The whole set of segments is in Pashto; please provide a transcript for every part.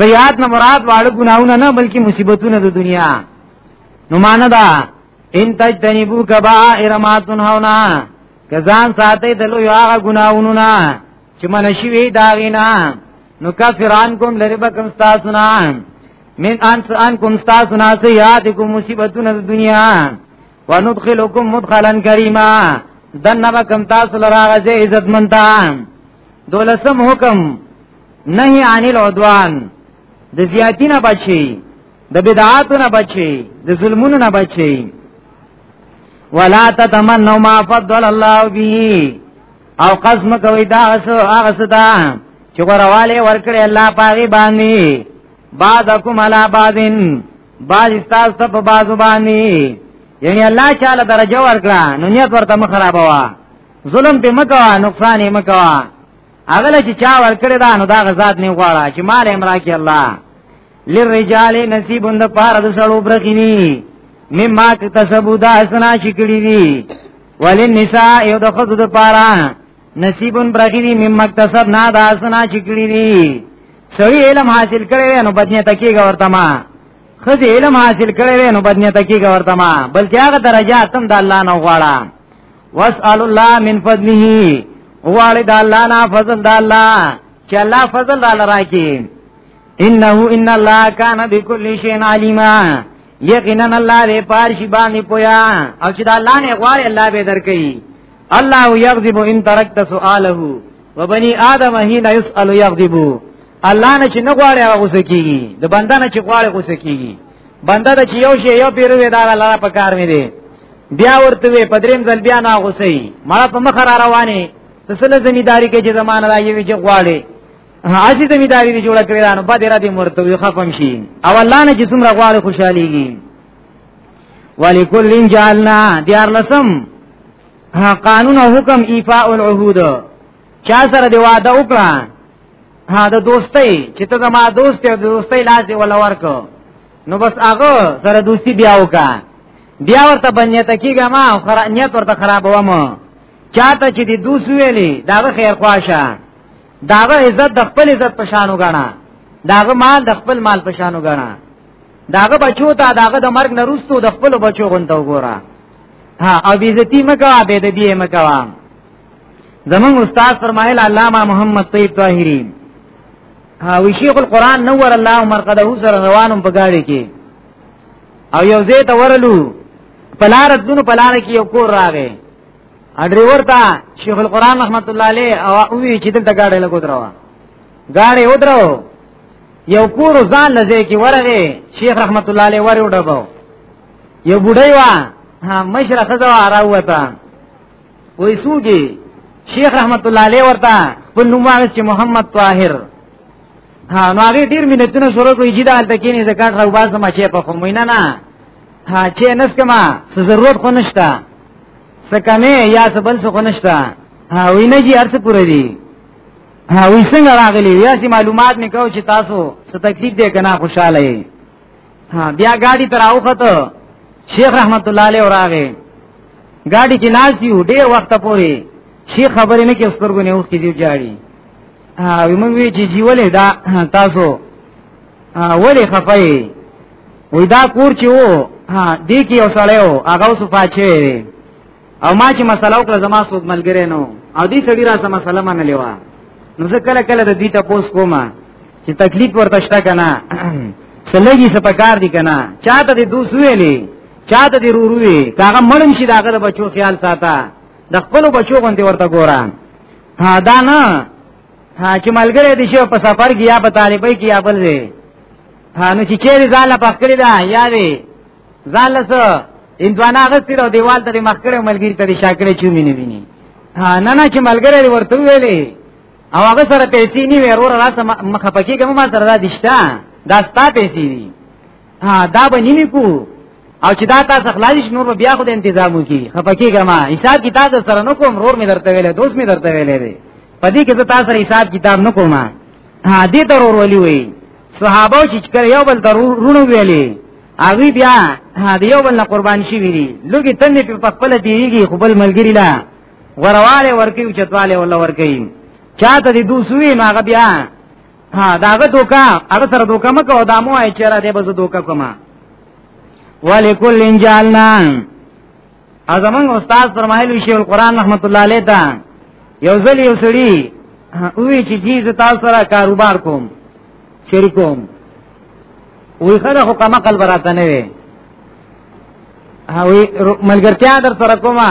سیئات نه مراد واړه ګناونه نه بلکې مصیبتونه د دنیا نو مان دا ان تجتنبو کبائر ما تنهونا کزان ساتي دلو یو هغه ګناونه نه چې منشي وی داغینا نو کفران کوم لری بکم تاسو نه من انس ان کوم تاسو نه سیئات کوم مصیبتونه د دنیا وندخلکم مدخلا کریما دنه وکم تاسو لراغه زه عزت منتا دولسم حکم نهی عن العدوان د زیاتی نه بچی د بدعاتو نه بچی د ظلمونو نه بچی ولا تتمنوا ما فضل الله به او قسم کوي دا اسو هغه ستا چې غرواله ورکړي الله پاغي باندې بعضکم علی بعضن باز استاز ته په بازو باندې یعنی الله تعالی درجه ورکړه نو نیت ورته مخربوا ظلم په مکوا نقصان یې مکوا اغل چې چا ورکړه دا نو دا غزاد نه غواړه چې مال امرا کې الله للرجال نصیب اند پار د سړو برخینی مما کتسبو دا اسنا شکړی دی ولن نساء یو د خود د پارا نصیبون برخی دی مم مکتسب نا دا سنا چکلی دی سوی علم حاصل کړی نو بدنه تکیګه ورته ما خځه علم حاصل کړی نو بدنه تکیګه ورته ما بلکې هغه درجه تم د الله نه غواړه واسال الله من فضله غواړي د الله نه فضل د الله چې الله فضل الله راکړي انه ان الله کان بكل شيء عليما یقینا الله دې پارشي باندې پویا او چې دا الله نه غواړي الله به درکې الله یغضب ان ترکت سؤاله وبني ادم حين يسأل يغضب الله نه چې نه غواړي هغه غوسه کیږي د بنده نه چې غواړي غوسه کیږي بنده د چې یو شی یو پیر وی دا الله په کار مې دی بیا ورته وی پدریم ځل بیا نه غوسه مړه په مخ را رواني تسله زمیداری کې چې زمانه راځي چې غواړي حاجی زمیداری دی جوړ کړی نو بعد را دي مرته وي خفم شي او الله نه جسم راغواړي خوشاليږي ولکل جعلنا دیار لسم قانون او حکم ایفاء العهود چا سره دی وعده وکړه ها د دوستۍ چې ته زما دوست یې د دوستۍ لاس دی ولا ورکو نو بس هغه سره دوستی بیا وکا بیا ورته بنیته کیګه ما خرا نیت ورته خرابوم چاته چې دی دوست ویلی دا خیر خواشه داغه عزت د خپل عزت په شان وګڼه داغه مال د خپل مال په شان وګڼه داغه بچو ته داغه د مرګ نه روستو د خپل بچو غونته وګوره ها او بیزتی مکوا به د بی مکوا زمون استاد فرمایل علامه محمد طیب طاهری ها وی شیخ القران نور الله مرقده سره روانم په گاډي کې او یو زه ته ورلو پلار دونو پلار کې یو کور راغی اډری ورته شیخ القران رحمت الله علیه او وی چې دلته گاډه لګو دروا گاډه و درو یو کور ځان لځه کی ورغه شیخ رحمت الله علیه ور وډبو یو بډای وا ها مشره خزوا راوته وای سوګي شیخ رحمت الله علیه ورته په نوم هغه چې محمد طاهر ها نو هغه ډیر مینتونه شروع کوي چې دا حالت کې نه زکات راو باسه ما چې په خو مینه نه ها چې نس کما ضرورت خو نشته سکمه یا سبل سو خنشتا وی نه جی ارڅ پوره دی وی څنګه راغلی یا سی معلومات می کو چې تاسو څه تکلیف دی کنه خوشاله یې بیا ګاډي تر اوخته شیخ رحمت الله علیه راغی ګاډي کې ناز یو ډیر وخت پورې شي خبرې نه کې سترګو نه اوخې دی جاړي ها موږ وی چې جیولې دا تاسو ولې خفای وې دا کور چې وو ها دې کې یو سړی وو هغه اوس پاچې او ما چې مسله وکړه زما څوک ملګری نو او دې سړي را سم مسله منلې و نو زه کله کله د دې ته پوس کوم چې تکلیف ورته شته کنه سلګي سپکار دي کنه چاته دې دوس ویلې چاته دې رورو وی کاغه مړم شي داغه د بچو خیال ساته د خپل بچو غوندي ورته ګورم ها دا نه ها چې ملګری دې شو په سفر کې یا په طالبای کې یا بل ځای نو چې چیرې ځان لا پخ کړی دا یا دی ځان له څه اندوانا غستی راو دیوال ته مخ کړی ملګری ته شاکړې چومې نه ویني نه نه چې ملګری ورته ویلې او هغه سره پیسې نه وي ورور راته مخه پکې کوم ما سره دا دشته دا ستا پیسې دي ها دا به نیمه کو او چې دا تاسو خلاص نور بیا خو د تنظیم وکي خپکی ګما حساب کتاب سره نو کوم رور می درته ویلې دوست می درته ویلې پدې کې زه تاسو حساب کتاب نو کومه ها دې ضرور ولي وي صحابه چې کړه یو بل ضرور رونه ویلي اوی بیا دې یو بل قربان شي ویلي لوګي تنه په خپل دیږي خپل ملګری لا ورواله ورکی او چتواله ولا ورکی چاته دې دوسوي ماغه بیا ها داغه دوکا هغه سره دوکا مکو دامو ای چیرې دې بز دوکا کومه ولکل انجالنا ازمن استاد فرمایلی شیخ القران رحمت الله علیه تا یو ځل یو سړی وی چې جی ز تاسو سره کاروبار کوم شریکوم وی خره خو کما قلب راته نه وی هاوی ملګرتیا در سره کومه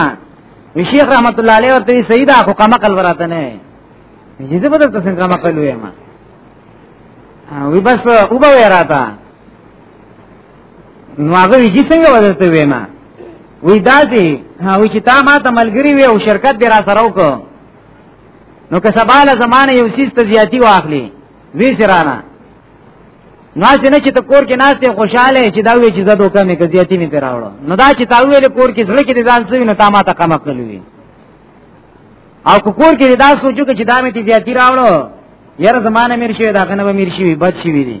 وی شیخ رحمت الله علیه ورته سیدا خو کما قلب راته نه وی جی زه به تاسو څنګه کما قلب ویم وی بس او به راته نو هغه یې څنګه ودته ویما وی داسي او چې تا ما ته ملګری وي او شرکت به را سره وکړو نو که سباله زمانه یو سیس ته زیاتی واخلي وی سرانه نو چې نه چې ته کور کې ناشته خوشاله چې دا وی چې زه دوکه مې کې زیاتی مې پیراوړو نو دا چې تا ویل کور کې زړه کې ځان سوي نو تا ما ته کم عقل وی او کور کې دا سوچو چې دا مې ته زیاتی راوړو یاره زمانه میر شوی دا کنه میر شوی بد شوی دی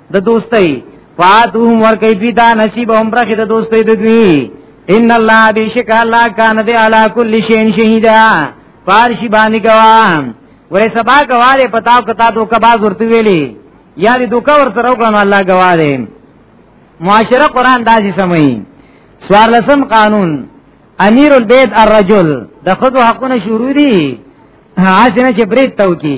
د دوستۍ فاتوهم ور کوي دوی دا نصیب هم برخه د دوستۍ د دوی ان الله بیشک الله کان دی علی کل شین شهیدا پارشی باندې ګوام وې سبا ګواله پتاو کتا دو کبا ورته ویلي یا دې دوکا ورته راوګنو الله ګواله معاشره قران داسې سموي سوار لسم قانون امیر البیت الرجل د خود حقونه شروع دي حاسنه چې برید تو کی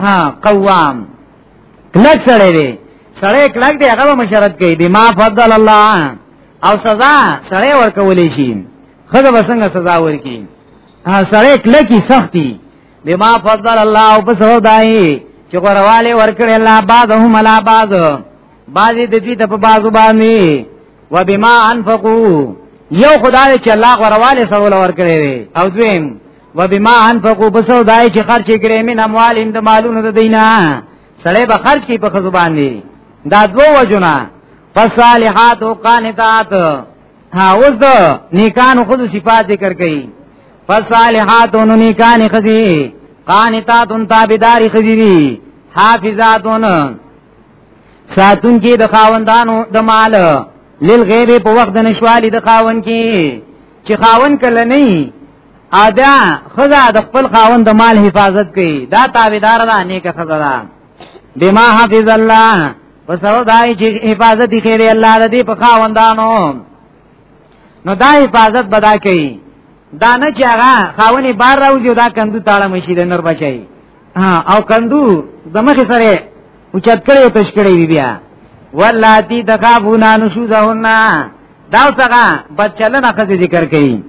ها قوام کلک سره دی سره کلک دی هغه مشرت کوي بما فضل الله او سزا سره ورکولې شي خدای وسنګ سزا ورکي ها سره کلکی سختی بما فضل الله او په سو دای چې غرواله ورکړي الله بعضهم علی بعض بعضی د دې په بعضو باندې وبما انفقوا یو خدای چې الله غرواله سره ورکړي او دویم وبما انفقوا بسو دای چې خرچ کړي من اموال اند مالونو د دینه سړی به خرچ کی په خزو باندې دا دوه وجونه فصالحات او قانتات ها اوس د نیکانو خود صفات ذکر کړي فصالحات او نیکان خزي قانتات تابعدار خزي دي حافظاتون ساتون کې د خاوندانو د مال للغیب په وخت د نشوالي د خاوند کې چې خاوند کله نه ادا خزا د خپل خاوند د مال حفاظت کوي دا تابعدار ده نیکه خزا ده بما حفظ الله پس او دای چې حفاظت یې کړی الله د دې په خاوندانو نو دا حفاظت بدا کوي دا نه چې هغه خاوني بار راوځي دا کندو تاړه مشي د نور بچي او کندو دمخه سره اوچت کړي او پښ کړي بیا ولاتی تخافونا نشوزهن دا څنګه بچلنه خزه ذکر کړي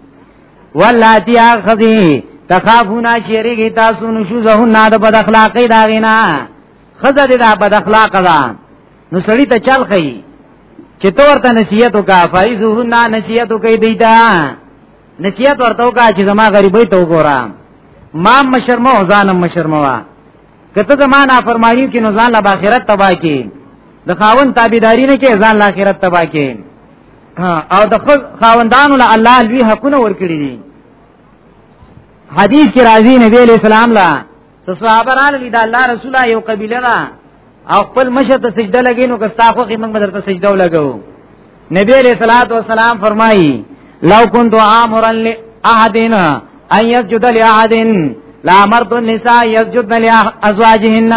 ولاتی اخذی تخافونا چیرېږي تاسو نشوزهن د بد اخلاقی داغینا خزه دې د بد اخلاق ده نو سړی ته چل خي چې تو ورته نصیحت وکا فایزهن نصیحت کوي دیتا نصیحت ورته وکا چې زما غریبۍ ته وګوره ما مشرمه او ځانم مشرمه وا کته زما نافرمانی کې نو ځان له آخرت تبا کې د خاون تابعداري نه کې ځان له آخرت تبا کې او د خاوندانو له الله لوی حقونه ورکړي دي حدیث کې راځي نبی علیہ السلام لا صحابه را لید الله رسول یو قبیله دا او خپل مشر ته سجده لګې نو که تاسو کې موږ بدر ته سجده ولګو نبی علیہ الصلوۃ والسلام فرمایي لو كنت امرا لاحدنا ان يسجد لاحد لا امرت النساء يسجدن لازواجهن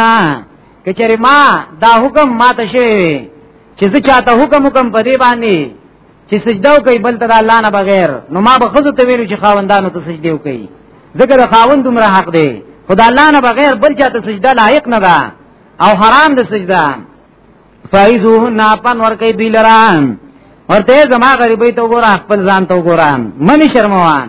کچری ما دا حکم ما ته شوی چې زه چاته حکم حکم په دې باندې چې سجده وکړي بل تر الله نه بغیر نو ما به خزو ته ویلو چې خاوندانو ته سجده وکړي ځکه د خاوند عمر حق دی خدای الله نه بغیر بل چاته سجده لایق نه ده او حرام ده سجده فایزوهن پن ور کوي دوی لران ورته زما غریبې ته وګوره خپل ځان ته وګوره منی شرموان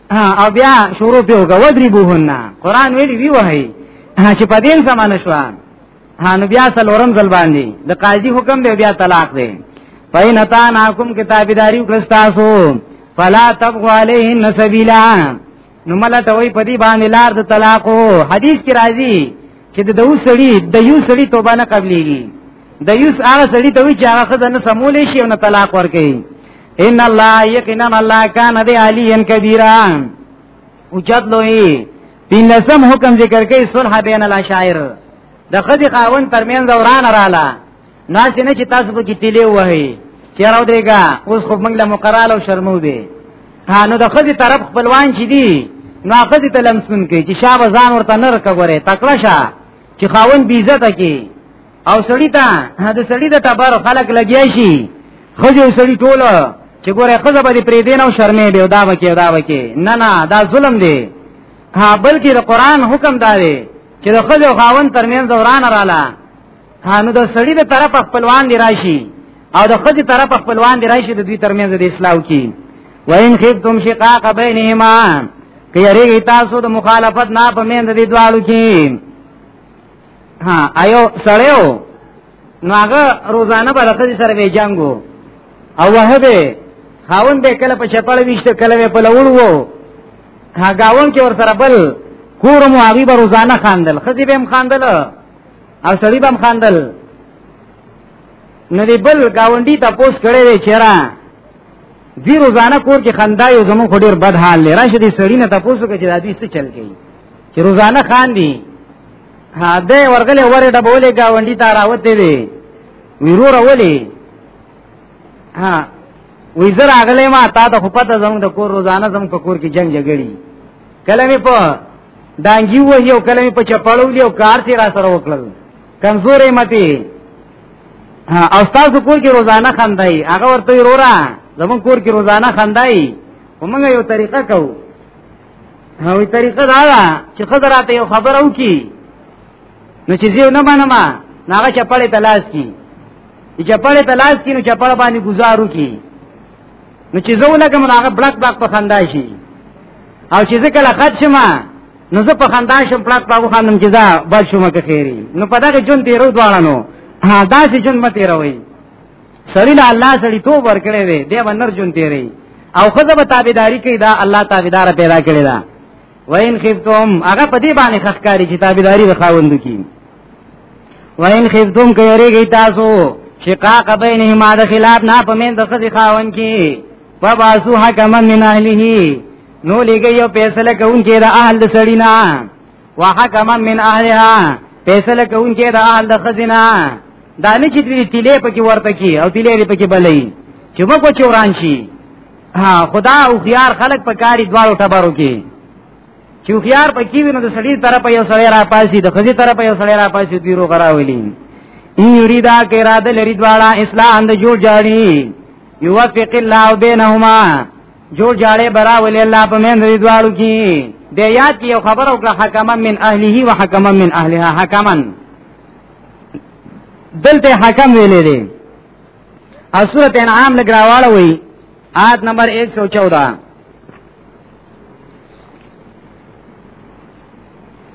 او بیا شروع پیو کا ودری بوهنا قران ویلی وی وای چې په دین سمانه شو هانو بیا سلورم ځل باندې د قاضي حکم دی بیا طلاق دی پاین تا ناکم کتابداري وکړستاسو فلا تبغ علیهن سبیلا نو مله ته وای په دې باندې لار د طلاقو حدیث کې راځي چې د یو سړي د یو سړي توبه نه قبليږي د یو هغه سړي ته وی چې هغه خدای نه سمول شي او نه طلاق ورکړي ان الله یقینا الله کان دی علی کبیرا اوجت لوی دین لسم حکم ذکر کوي صلح بین الاشاعر د خدي خاون ترمنځ وران رااله ناس نه چې تاسو به کې تیلې وهي چیرې درېګا اوس خو موږ له مقراله او شرمو دي هانو د خدي طرف خپلوان چې دي نو خدي ته لمسون کوي چې شابه ځان ورته نر کوي تکړه شه چې خاون بیزته کوي او سړی ته د سړی د ټبر خلک لګیا شي خو یو سړی ټول چې ګوره خزه به پرې دین او شرمې به دا وکي دا وکي نه نه دا ظلم دی ها بلکې د قران حکم داري چې د خزه خاون ترمنځ دوران رااله هانو د سړی د طرف خپلوان دی راشي او د خزه طرف خپلوان دی راشي د دوی ترمنځ د اسلام کې وین خفتم شقاق بینهما کيریږي تاسو د مخالفت نه په مند دي دوالو کې ها ایو سړیو نو هغه روزانه به راځي سره به جنگو او وهبه خاون به کله په چپړ ویشته کله په لوړ وو ها گاون کې ور سره بل کور مو هغه به روزانه خاندل خځې به هم خاندل او سړی به هم خاندل نو دی بل گاونډي تاسو کړي وی چیرې دی روزانه کور کې خندا یو زمو خډیر بد حال لري راشه دي سړی نه تاسو کې چې د دې څه چل کوي چې روزانه خان دی ها دې ورغله وره ډبولې گاونډي ته راوته دی ویرو راولې ها وی زر اغله ما تا ته خو پته زموږ د کور روزانه زموږ په کور کې جنگ جګړي کله می په دانګي و یو کله می په چپړو لیو کار تی را سره وکړل کمزورې متی او تاسو کور کې روزانه خندای هغه ورته وروره زموږ کور کې روزانه خندای ومنګ یو طریقه کوو نو طریقه دا ده چې خزر راته یو خبر او کی نو چې زیو نه منم ناغه چپړې تلاش کی چپړې تلاش کی نو چپړ باندې گزارو کی نو چې زو لګم ناغه بلک بلک په خندا شي او چې زه کله خد شمه نو زه په خندا شم پلاک پاو خاندم چې دا بل شومه که خیری نو په دغه جون تیرو دواړه نو دا چې جون مته روي سړی له الله سړی توب ورکړي وي دی باندې جون تیری او خزه به تابعداري کوي دا الله تابعدار پیدا کړی دا وین خفتم هغه په دې باندې خخکاری چې تابعداري وخاوند کی وین خفتم کيریږي تاسو شقاق بینهما د خلاف نه پمن د خزه خاون کی فباسو حکما من اهله نو لګي یو فیصله کوونکی د اهل سړی نه وحکما من اهلها فیصله کوونکې د اهل د خزینه دا نه چې دې تیلې پکې ورته کی او تیلې لري پکې بلې چې موږ کو چوران شي ها خدا او خيار خلق په کاری دواړو ټبرو کې چې خيار پکې وینو د سړي طرف یو سړی را پاسي د خزي طرف یو سړی را پاسي دی رو غراولي ان یریدا کې را د لري دواړه اسلام د جوړ جاړي یوفق الله بینهما جوړ جاړې برا ولې الله په مند دې دواړو کې د یاد کې یو خبر او کړه حکما من اهله و حکما من اهلها حکما دلته حکم ویلې دي او سورته انعام لګراواله وی آیت نمبر 114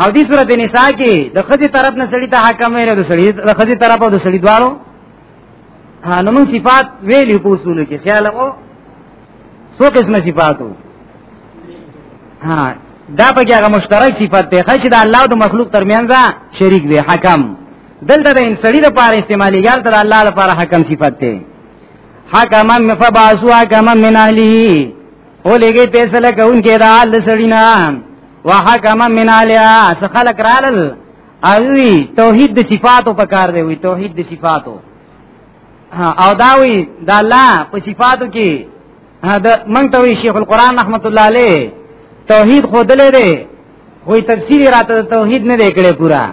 او دې سورته نساء کې د خځې طرف نه سړی ته حکم ویل د سړی د خځې طرف او د سړی دوالو نو موږ صفات ویلې په اصول کې خیال او څو قسمه صفاتو ها دا پکې هغه مشترک صفات دی چې د الله او د مخلوق ترمنځ شریک دی حکم دلته د انسړي لپاره استعمالي ګر تر الله لپاره حکم صفات دی حکم من فبعثوا حکم من اهله او لګي فیصله کوونکې دا حال سړینا وحکم من علیا خلق رالل اوی توحید د صفاتو په کار دی وی توحید د صفاتو او دا وی د الله په صفاتو کې دا مونږ ته وی شیخ القران رحمت الله علیه توحید خودلې دی وی تفسیر راته توحید نه دی کړی پورا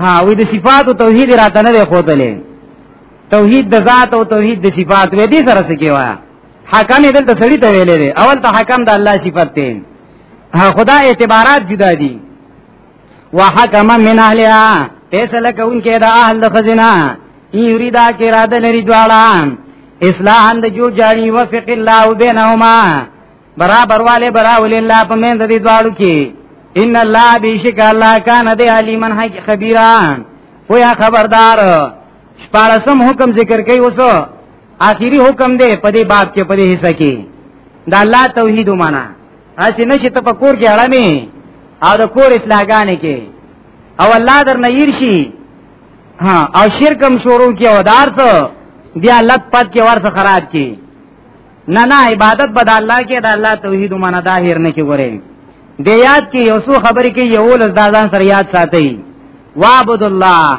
ها وی د صفاتو توحید راته نه دی خودلې توحید د ذات او توحید د صفات وې دي سره څه کیوه حکم دلته سړی ته ویلې دی اول ته حکم د الله صفت دی خدا اعتبارات جدا دي وحکم من اهلها فیصله کوونکې د اهل خزینه یریدا کې را ده لري دواړه اصلاح اند جو جاری وفق الله بینهما برابر والے براول الله په مند دي دواړو کې ان الله بیشک الله کان دی علیمن حق خبیران هو یا خبردار شپارسم حکم ذکر کوي اوس آخري حکم دی په دې باب کې په دې حصہ کې دا الله توحید ومانه اسی نشي ته په کور کې اړمي او د کور اصلاحګانې کې او الله در نیر شي ها او شرکم شروع کې او دار ته بیا لت پات کې ورته خراب کې نه نه عبادت بد الله کې دا الله توحید ومانه دا هیر نه کې ګورې د یاد کې یو څو خبرې کې یو لز دازان سره یاد ساتي وعبد الله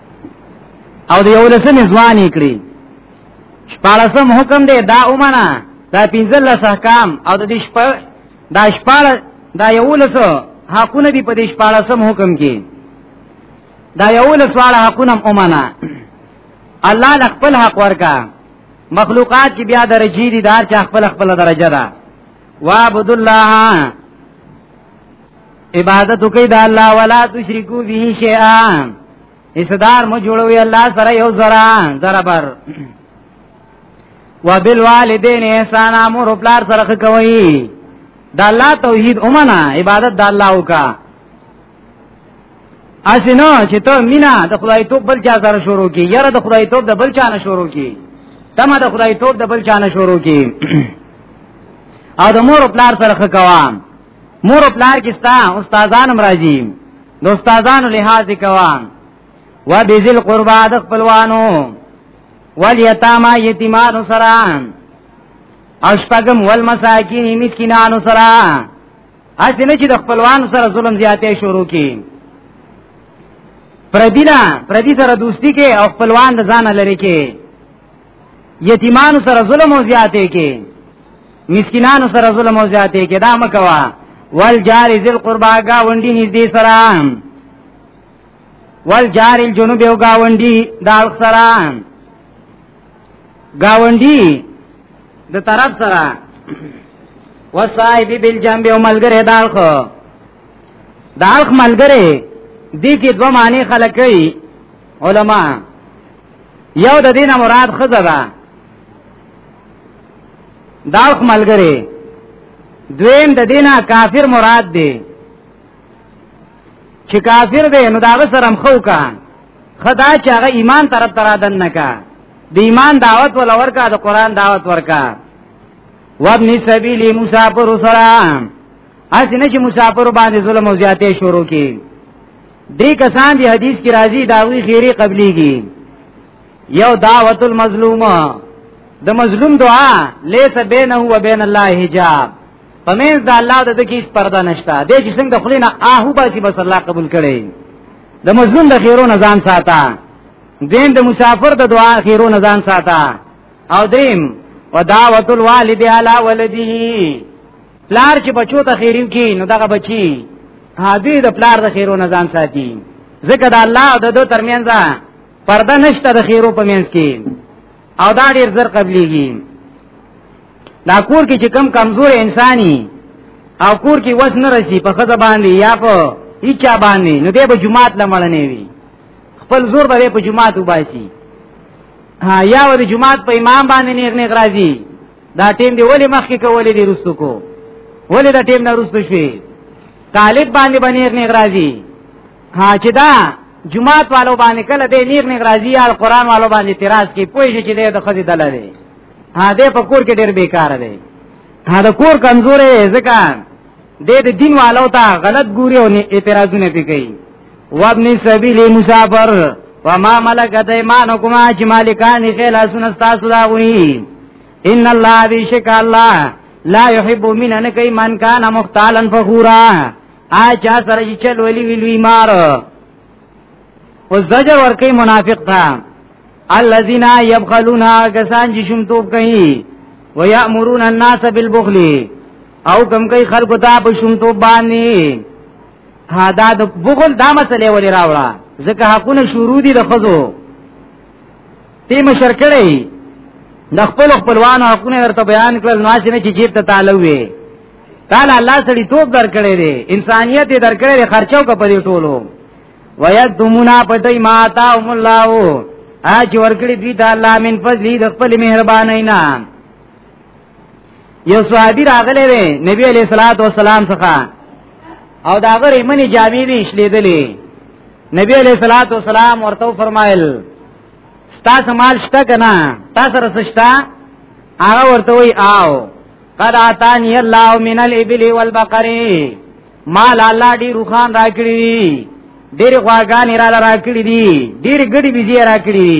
او د یو لسم ځوان یې کړی شپارسم حکم دی دا اومنه دا پنځل لس احکام او د دې شپ دا شپار دا یو لس حقونه دی په دې شپارسم حکم کې دا یو لس واړه حقونه اومنه الله د خپل حق ورکا مخلوقات کې بیا درجی دي دار چې خپل خپل درجه ده وعبد الله عبادت کوي د الله ولا تشرکو به شیئا اسدار مو جوړوي الله سره یو زرا زربر وبالوالدین احسان امر پلار سره کوي د الله توحید اومنه عبادت د الله وکا اسینو چې ته مینا د خدای توپ بل چا سره شروع کی یاره د خدای توپ د بل چا نه شروع کی تمه د خدای توپ د بل چا نه شروع کی او د مور پلار سره کوام مور پلار کې ستا استادان مرাজি د استادانو لحاظ کوان و بذل قربا د خپلوانو والیتاما یتیمانو سره او شپږم والمساکین مسکینانو سره اسنه چې د خپلوانو سره ظلم زیاتې شروع کی پردینا پردی سره دوستی کې او خپلوان د ځان لري کې یتیمانو سره ظلم او زیاتې کې مسکینانو سره ظلم او زیاتې کې دا مکوا ول جار ذل قربا گاونډي نږدې سره ول جار الجنوب او گاونډي دا سره گاونډي د طرف سره وصایب بالجنب او ملګری دالخو دالخ ملګری دې کې دوه معنی خلک کوي علما یو د دینه مراد خزه ده دا ملګری دویم د دینه کافر مراد دی چې کافر دی نو دا سره مخو کا خدا چې هغه ایمان طرف تر دن نه کا د ایمان دعوت ول ورکا د قران دعوت ورکا وابن سبیل مسافر سره اسی نه چې مسافر باندې ظلم او زیاتې شروع کی دې کسان دی حدیث کی راضی داوی خیری قبلیږي یو دعوت المظلوم د مظلوم دعا لیس بینه و بین الله حجاب پمینز د الله د دکی اس پرده نشتا د چې څنګه خلینا آهو باسی بس الله قبول کړي د مظلوم د خیرو نزان ساته دین د مسافر د دعا خیرو نزان ساته او دریم و دعوت الوالد علی ولده پلار چې بچو ته خیرین کی نو دغه بچی هادی د پلار د خیرو نزان ساتي ځکه د الله او د دو ترمنځ پرده نشته د خیرو په منځ کې او دا ډیر زر قبليږي دا کور کې چې کم کمزور انساني او کور کې وس نه رسی په خزه باندې یا په هیچا باندې نو دې په جمعات لمړنې وي خپل زور به په جمعات وباسي ها یا ور جمعات په امام باندې نیغ نیغ راځي دا ټیم دی ولی مخکې کولې دی رستو کو ولی دا ټیم نه رستو شي طالب باندې باندې نیغ راځي ها چې دا جمعات والو باندې کله دې نیغ نیغ راځي یا قران والو باندې اعتراض کوي پوه شي چې د خزي دله دی ها دې په کور کې ډېر بیکار دی ها د کور کمزورې ځکه دې د دین والو ته غلط ګوري او اعتراضونه پی کوي وابن سبیل مسافر وما ملکت ایمانکما چې مالکان خیل اسن استاسو دا وی ان الله بیشک الله لا يحب من ان کای من کان مختالن فخورا آ چا سره چې چل ویلی ویلوی مار او زجر ورکی منافق تھا الذين يبخلون غسان چې شوم توپ کوي ويأمرون الناس بالبخل او کم کوي خلکو ته په شوم توپ باندې ها دا د بخل دا مسلې ولې راوړه ځکه حقونه شروع دي د خزو تی مشر کړی د خپل خپلوانو حقونه ورته بیان کړل نو چې نه چې جیب ته تعالی وي تعالی الله سړي توپ درکړي دي انسانيت یې درکړي دي خرچو کا پدې ټولو ويدمنا پټي ما تا هم الله اج ورکړي دي د الله من فضلي د خپل مهرباني نه یو صحابي راغله وي نبي عليه الصلاه والسلام څخه او دا غره منی جامې دي شلیدلې نبی عليه الصلاه والسلام ورته فرمایل ستا سمال شته کنه تاسو رسشتا هغه ورته وی آو قد اتانی الله من الابل والبقر مال الله دی روخان راکړي ډېر غواګان را راکړي دي ډېر ګډي بيزي راکړي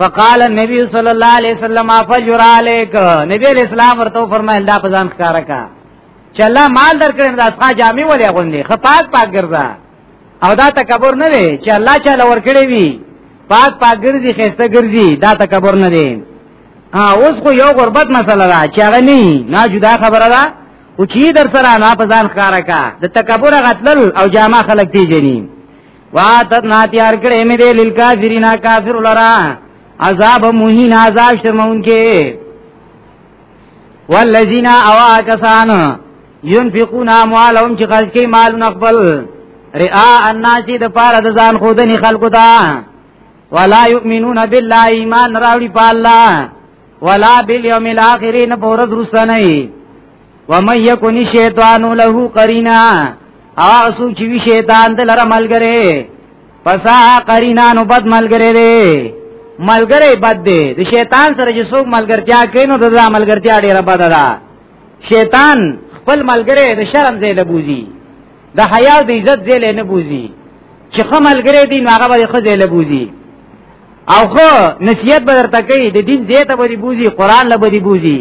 فقال النبي صلى الله عليه وسلم فجر عليك نبی اسلام ورته فرمایل دا په ځان ښکارا کا چې الله مال درکړي دا ښه جامې ولې غوندي خپاک پاک ګرځا او دا تکبر نه دی چې الله چاله ورکړي وي پاک پاک ګرځي خسته ګرځي دا تکبر نه دی ها اوس خو یو غربت مسله ده چې هغه نه نه جدا خبره ده او چې در سره نه په ځان ښکارا کا د تکبر غتل او جامع خلق دی جنین واتت نا تیار کړې مې دې لیل کافرینا کافر لرا عذاب مهین عذاب شرمون کې والذین اوا کسان ينفقون اموالهم چې خرج کوي مال نقبل رئا الناس د پاره د ځان خودنی خلقو ته ولا یؤمنون بالله ایمان راوړي په الله ولا بالیوم الاخر نه پورز رسنه ومن یکن شیطان له قرینا آسو چې وی شیطان د لره ملګری پسا قرینا نو بد ملګری دی ملګری بد دی د شیطان سره چې څوک ملګرتیا کوي نو د ملګرتیا ډیره بد ده شیطان خپل ملګری د شرم ځای لبوزي د حیا د عزت ځای له نه بوزي چې خملګری دی نو هغه به خځه له بوزي او خو نصیحت به درته کوي د دین دې ته به بوزي قران له به بوزي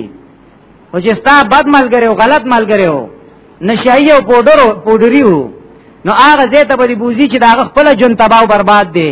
او چې ستا بد ملګری او غلط ملګری او نشایي او پودرو پودریو نو هغه دې ته به بوزي چې دا خپل جون تباہ او برباد دی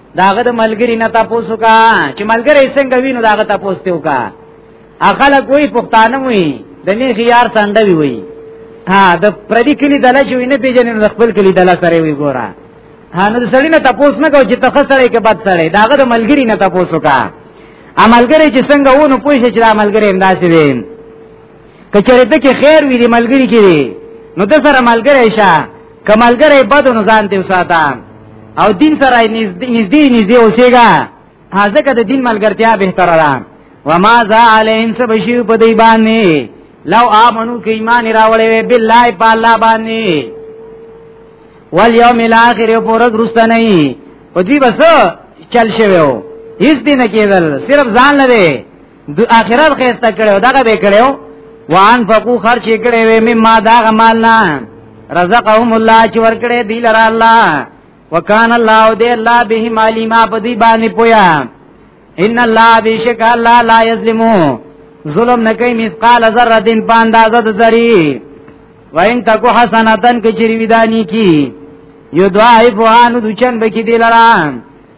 داغه د ملګری نه تاسو کا چې ملګری څنګه وینو داغه تاسو ته وکا اخله کوئی پښتانه وي د نه خيار سنده وي وي ها د پردي کلی دل چې وینې پیژنې نو خپل کلی دل سره وي ګورا ها نو سړی نه تاسو نه کو چې تاسو سره کې بد سره داغه د ملګری نه تاسو کا عملګری چې څنګه وونه پوښي چې عملګری انداسې وین کچره ته کې خیر وی دی ملګری کې دی نو د سره ملګری شه کملګری بد نو ځان ته وساته او دین سره نږدې نږدې نږدې اوسېګا ځکه د دین ملګرتیا به تر را وما ذا علیهم سبشی په دی باندې لو امنو کې ایمان راولې بالله په الله باندې والیوم الاخر او پرز رسته نه او دوی بس چل شویو هیڅ دې نه کېدل صرف ځان لري د اخرت خسته کړو دغه به کړو وان فقو خرچ کړي وې مما دا مال نه رزقهم الله چې ور کړې دی لره الله وکان الله دې الله به مالی ما په دې باندې پویا ان الله بشک الله لا یظلمو ظلم نه کوي مثقال ذره دین په اندازه د ذری وین تکو حسناتن کچری ودانی کی یو دعای په ان د چن بکی دی لره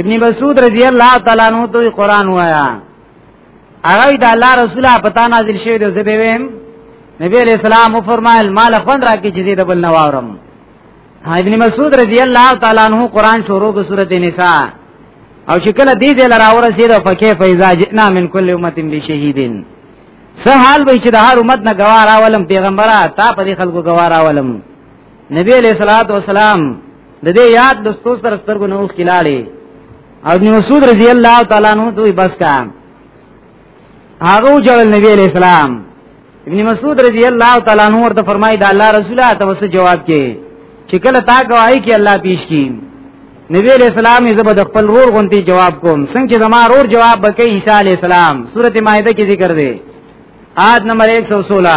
ابن مسعود رضی الله تعالی عنہ ته قران وایا هغه د الله رسول په تا نازل شوی دی زبې ویم نبی علیہ السلام فرمایل مال خوند راکې چې د بل نوارم ابن مسعود رضی الله تعالی عنہ قران شروع د سورته نساء او چې کله دې دې لراور سید او فکه فیزا جئنا من کل امه بشهیدین سه حال به چې د هر امت نه گوار اولم پیغمبره تا په دې خلکو گوار اولم نبی علیہ الصلوۃ والسلام د دې یاد د ستو سره سترګو نو خلاړي او ابن مسعود رضی الله تعالی عنہ دوی بس کا هغه جوړ نبی علیہ السلام ابن مسعود رضی الله تعالی عنہ ورته فرمایي دا الله رسوله ته وسه جواب کې چې کله تا گواہی کې الله پیش کی نبی علیہ السلام یې زبد خپل رور غونتی جواب کوم څنګه زما رور جواب بکې عیسی علیہ السلام سورته مائده کې ذکر دی آد نمبر 116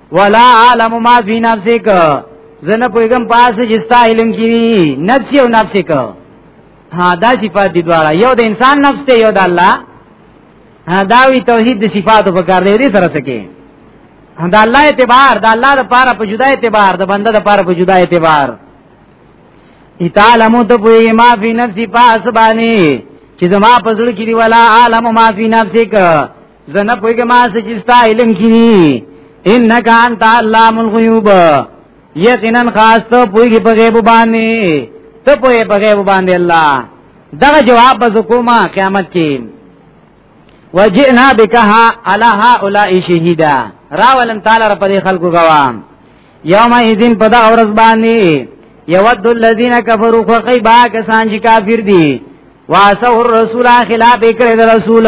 ولا عالم ما فی نفسک زنه پویګم پاس چې ستا علم کې نفس او نفس کو ها دا صفات دي دواړه یو د انسان نفس ته یو د الله ها دا وی توحید د صفاتو په کار دی سره سکے دا الله اعتبار دا الله د پاره په جدا اعتبار د بنده د پاره په جدا اعتبار اتعلمو ته پوی ما فی نفسی پاس باندې چې زما پزړ کې دی ولا عالم ما فی نفسک زنه پویګه ما سجستا علم کی انک انت علام الغیوب یقینا خاص ته پویګه په غیب باندې ته پوی په غیب باندې الله دغه جواب بز کومه قیامت کې وجئنا بک ها علی هؤلاء شهیدا راولن تعالی رب دې خلقو غوام یوم اذن په دا اورز باندې یود الذین کفروا فقیبا کسان چې کافر دي واسو الرسول خلاف کړه رسول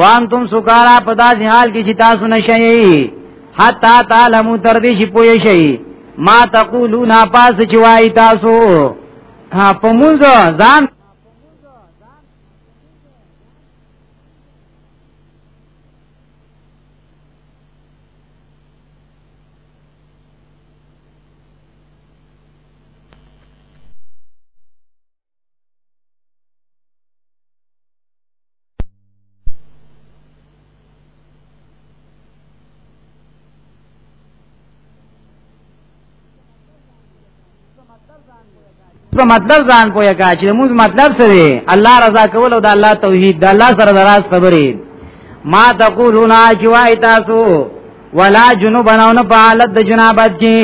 وان تم سکارا په داسې حال کې چې تاسو نشئ حتا تعلمو تر دې چې پوه شئ ما تقولون پاس چې وای تاسو ها په موږ ځان په مطلب ځان پوهه کا چې موږ مطلب څه دی الله رضا کول او د الله توحید د الله سره دراز خبرې ما تقولون اجوای تاسو ولا جنوبنا نه په حالت د جنابت کې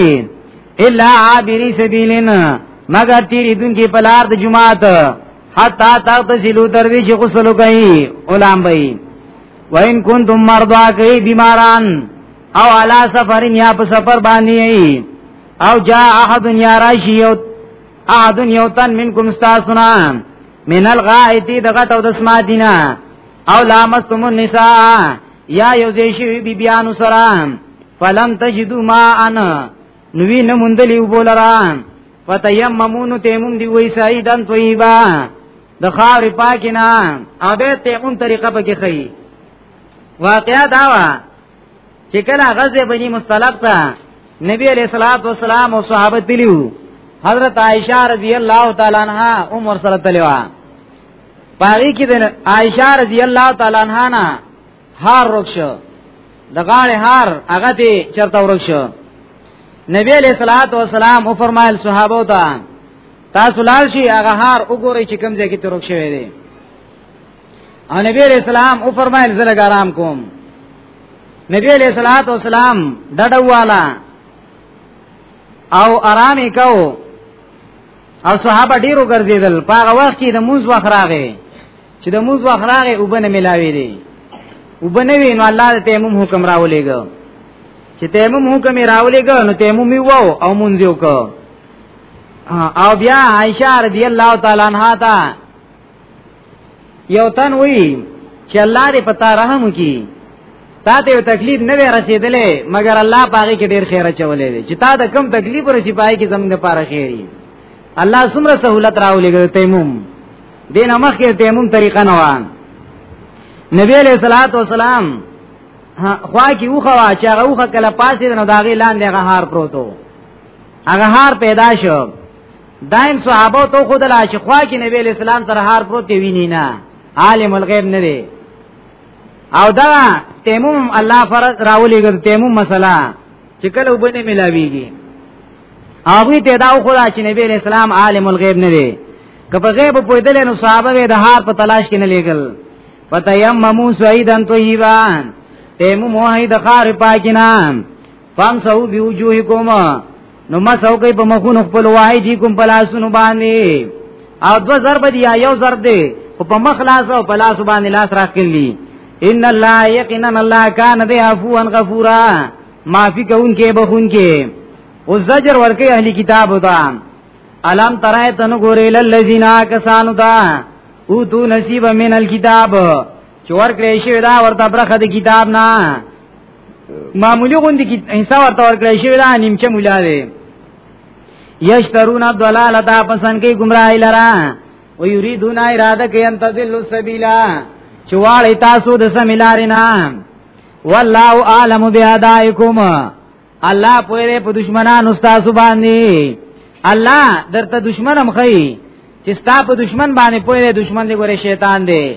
الا عابری سبیلن مگر تیری دن کی پلار د جماعت حتا تغتسلو تر دې چې غسل کوي علماء بې وین کنتم مرضا کوي بیماران او علا سفرین یا په سفر باندې او جا احد یا راشی یو احد یو تن منکم استاسنا من الغائتی دغه تو د سما دینا او لامستم النساء یا یو ځای شوی بی بیانو سره فلم تجدو ما انا نوی نموندلی وبولرا فتیممونو تیمم دی وی سعیدن طیبا د خاور پاکینا او به تیمم طریقه پکې خي واقعا دا وا چې کله غزه بنی مستلق ته نبی علیہ الصلوۃ والسلام او صحابه تلیو حضرت عائشہ رضی اللہ تعالی عنہا عمر سره تلیوا پاری کې د عائشه رضی الله تعالی عنها نه هار رخصو د غاړې هار هغه ته چرته ورخصو نبی علیہ الصلوۃ والسلام او فرمایل صحابه ته تاسو لال شي هغه هار وګورئ چې کوم ځای کې ترخ شوی دی او نبی علیہ السلام او فرمایل زله ګرام کوم نبی علیہ الصلوۃ والسلام ډډوالا او آرامي کو او صحابه ډیرو ګرځیدل په هغه وخت کې د موز وخت راغی چې د موز وخت راغی او بنه ملاوي دي او بنه وینو الله د تیمم حکم راولېګو چې تیمم حکم راولېګو نو تیمم وو او مونږ یو کو او بیا عائشہ رضی الله تعالی عنها ته یو تن وی چې الله دې پتا رحم وکي تا ته تکلیف نه وی رسیدلې مګر الله پاره کې ډیر خیر چولې دي چې تا د کم تکلیف رسی پای کې زمونږ لپاره خیری الله سمره سہولت راولې تیمم دین مخ کې تیمم طریقه نه وان نبی علیہ الصلوۃ والسلام خوا کې وخوا چې هغه وخه کله پاسې نو داغه لاندې غهار پروتو هغه هار پیدا شو دایم صحابه تو خود لا چې خوا کې نبی اسلام تر هار پروت دی ویني نه عالم الغیب نه دی او دا تیمم الله فرض راولې ګر تیمم مسله چې کله وبنه ملاویږي هغه ته دا خو دا چې نبی اسلام عالم الغیب نه دی که په غیب پویدل نو صحابه به د هار په تلاش کې نه لګل فتیممو سعیدن طیبا تیمم وای د خار پاکینا فامسو بیوجوهکما نو ما سو کوي په مخونو خپل وای دي کوم پلاسونو باندې او دو ضرب دی یا یو ضرب دی خو په مخ لاس او پلاس باندې لاس راخلی ان الله یقینا الله کان دی عفوا غفورا معافی کون کې بخون کې او زجر ورکه اهلی کتاب وتا الم ترای تن ګورې للذین کسانو دا او تو نصیب من الكتاب چور کړې شوی دا ورته برخه د کتاب نه معمولی غوندي کی انسا ورته ورکړی شوی دا نیمچه مولا دی یشترون الضلالتا پسند کی گمراهی لرا و یریدون اراده کی ان تذل السبیلا چوالی تاسو د سمیلارینا والله اعلم بیادائکم الله پوهه په دشمنانو تاسو باندې الله درته دشمن هم خي چې تاسو په دشمن باندې پوهه دشمن دی ګوره شیطان دی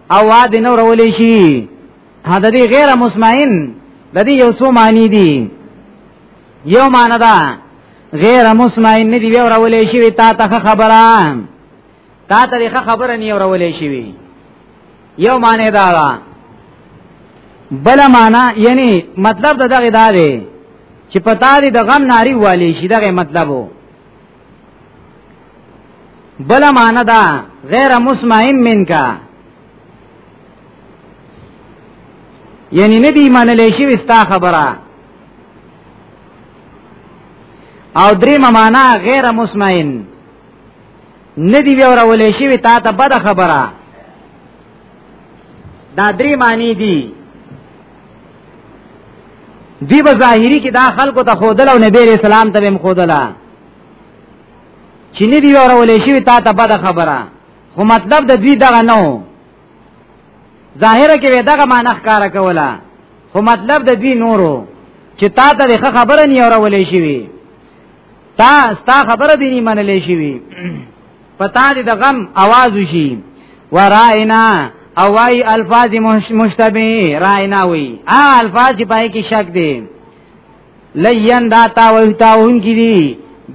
او واد نو رولې شي دا دې غیر مسمعين د دې یو څو معنی دي یو معنی دا غیر مسمعين نه دی ورولې شي تا ته خبره تا ته خبره نه ورولې شي یو معنی دا ده بل معنی یعنی مطلب دا دغه دا دی چې پتا دې د غم ناری والی شي دغه مطلب وو بل معنا دا غیر مسمعين منک یعنی ندی منلې شي وستا خبره او درې معنا غیر مسمعين ندی ویورولې شي تا ته بد خبره دا درې معنی دي دی به ظاهری کې دا خلکو ته خودل او نبی رسول الله ته هم خودلا چې نه دی اورولې شي تا ته بد خبره خو مطلب د دوی دغه نه و ظاهره کې دغه معنی ښکارا کوله خو مطلب د دوی نورو چې تا ته ښه خبره نه اورولې شي تا ستا خبره دی نه منلې شي پتا دې د غم आवाज وشي وراینا او وای الفاظ مشتبه راینا وی ا الفاظ پای کې شک دی لین دا تا وی تاون کی دی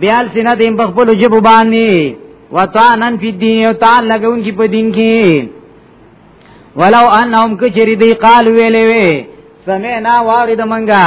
بیال سینه دې په خپل جب باندې وطانن فی دین او تعال لګون کی په دین کې ولو انهم کچری دی قال ویلې وی سمعنا وارد منګه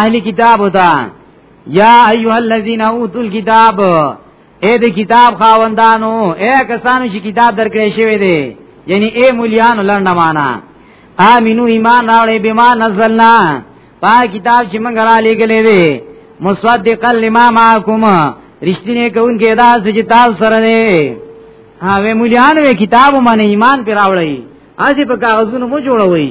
اهل کتاب وتا یا ایها الذین اوتوا الكتاب اے د کتاب خاوندانو اے کسانو چې کتاب درکړې شوی دی یعنی اے مولیان لړنه معنا امنو ایمان راوړې بما نزلنا پا کتاب چې موږ را لېګلې دی مصدق لما معکم رښتینه کوونکې دا چې تاسو سره دی هغه مولیان وی کتاب باندې ایمان پر راوړی اځي په کاغذونو مو جوړوي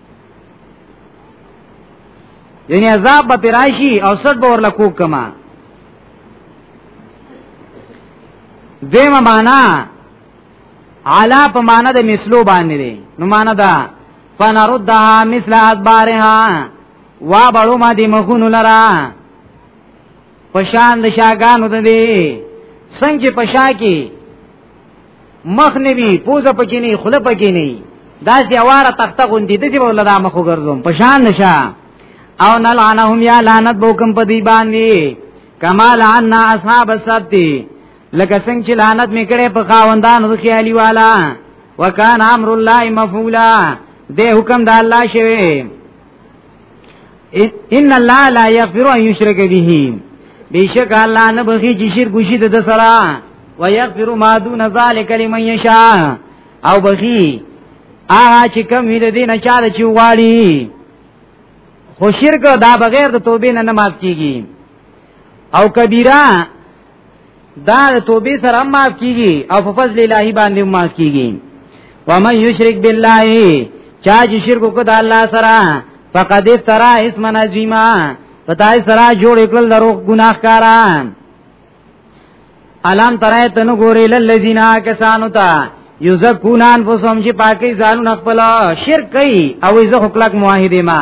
یعنی عذاب به پرایشي او صد به ورلا کوک کما دیمه معنا علا په معنا د مثلو باندې دی نو معنا دا فنردها مثل ادبارها وا بړو ما دی مخونو لرا پشان د شاګانو د دی څنګه پشا کی مخ نه وی پوزه پکې نه خله پکې نه دا چې اواره تخته غوندې د دې بوله دا مخ وګرځوم په شان نشه او نلعنهم یا لعنت بوکم په دی باندې کما لعنا اصحاب السبت لکه څنګه چې لعنت میکړې په خاوندانو خیالي والا وکان امر الله مفعولا دې حکم د الله شوی ان الله لا یغفر ان یشرک به بیشک الله نه بخي چې شرک وشي د سره و یغفر ما دون ذلک لمن یشاء او بخي هغه چې کم وي د دین چا د چواړي خو شرک دا بغیر د توبې نه نه معاف کیږي او کبیره دا توبې سره معاف کیږي او په فضل الهي باندې معاف کیږي ومن یشرک بالله چا چې شرک وکړ د الله سره فقد افترا اسم عظیما پتاي سره جوړ کړل درو ګناهکاران الان ترای تنو ګورې للذین کسانو ته یزکونان فسوم چې پاکي ځانو خپل شرک کوي او زه خپل موحد ما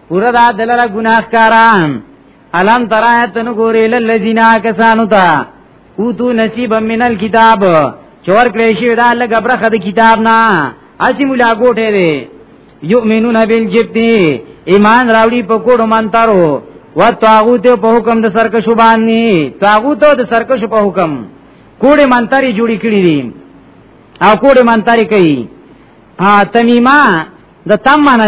پورا دا دلره ګناهکاران الم ترایت نو ګورې للذین کسانو ته او تو نصیب من الكتاب چور کړی شی دا لګ برخه د کتاب نه اسی مولا ګوټه دی یؤمنون بالجبت ایمان راوړي په کوډو مانتارو و طاغوت په حکم د سرکشو باندې طاغوت د سرکشو په حکم کوډه مانتاری جوړی کړی دي او کوډه مانتاری کوي ها تمیمه د تم نه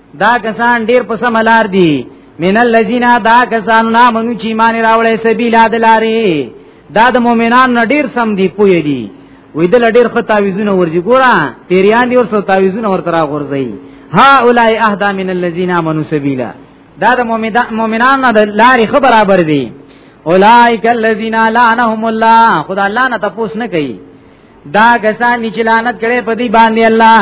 دا کسان ډیر په سم لار دي من الذين دا کسان نه مونږ چې ایمان راوړې سبیل ادلاري دا د مؤمنانو ډیر سم دي پوي دي وې دل ډیر خو تعويذونه ورځي ګورا پیریان دي ورته تعويذونه ورته راغورځي ها اولای اهدا من الذين امنوا سبیلا دا د مؤمنانو د لارې خو برابر دي اولائک الذین لعنهم الله خدا الله نه تاسو نه کوي دا غسان چې لعنت کړي په دې باندې الله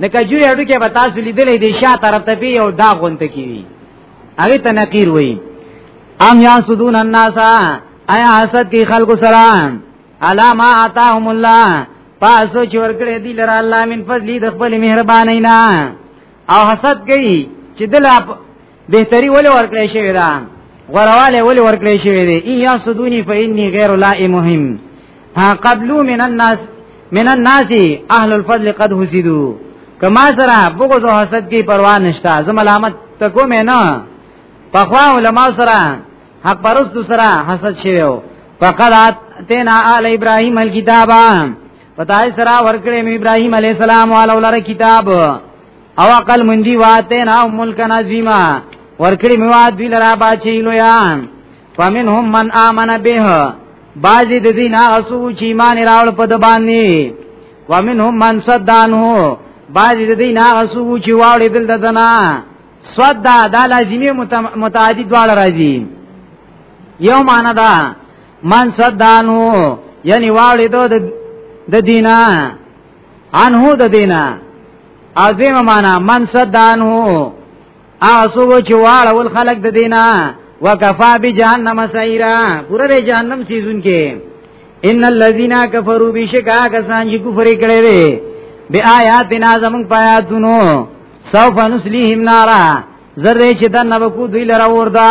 د کجوري هډو کې به تاسو لیدلې د شا طرف ته یو دا غونته کی وی هغه ته نقیر وی ام یا سدون الناس ایا حسد کی خلق سره علاما آتاهم الله پاسو چې ورکړې دي لره الله من فضل د خپل مهرباني نه او حسد کوي چې دل بهتري ولې ورکړې شوی دا غرواله ولې ورکړې شوی دی ای یا سدونی فإني غیر لا مهم ها قبلو من الناس من الناس اهل الفضل قد حسدو کما سره بغض او حسد کی پروا نشتا زه ملامت تکو مې نه پخوا علما سره حق پرست سره حسد شویو فقد اتینا آل ابراهیم الكتابا پتاي سره ورکړې مې ابراهيم عليه السلام والو لره کتاب او عقل مندی واته نه ملک نظیما ورکړي میوا دوی لرا باچی لویان فمنهم من آمن به بعضی د دین هغه سو چې ایمان راوړ په د باندې ومنهم من صدانه بعضی د دین هغه سو چې واړې دل ددنا صدا د لازمي متعدی دواړه راځي یو معنا دا من صدانه یعنی واړې د دینه انه د دینا عظیم معنا من صد انه اسو چې واړه ول خلق د دینا وکفا بجهنم سیرا پورا د جهنم سیزون کې ان الذين كفروا بشکا کسان چې کفر کړي وي بی آیاتنا زمون پیاتونو سوف نسلیهم نارا ذره چې دنه وکړو دوی لره وردا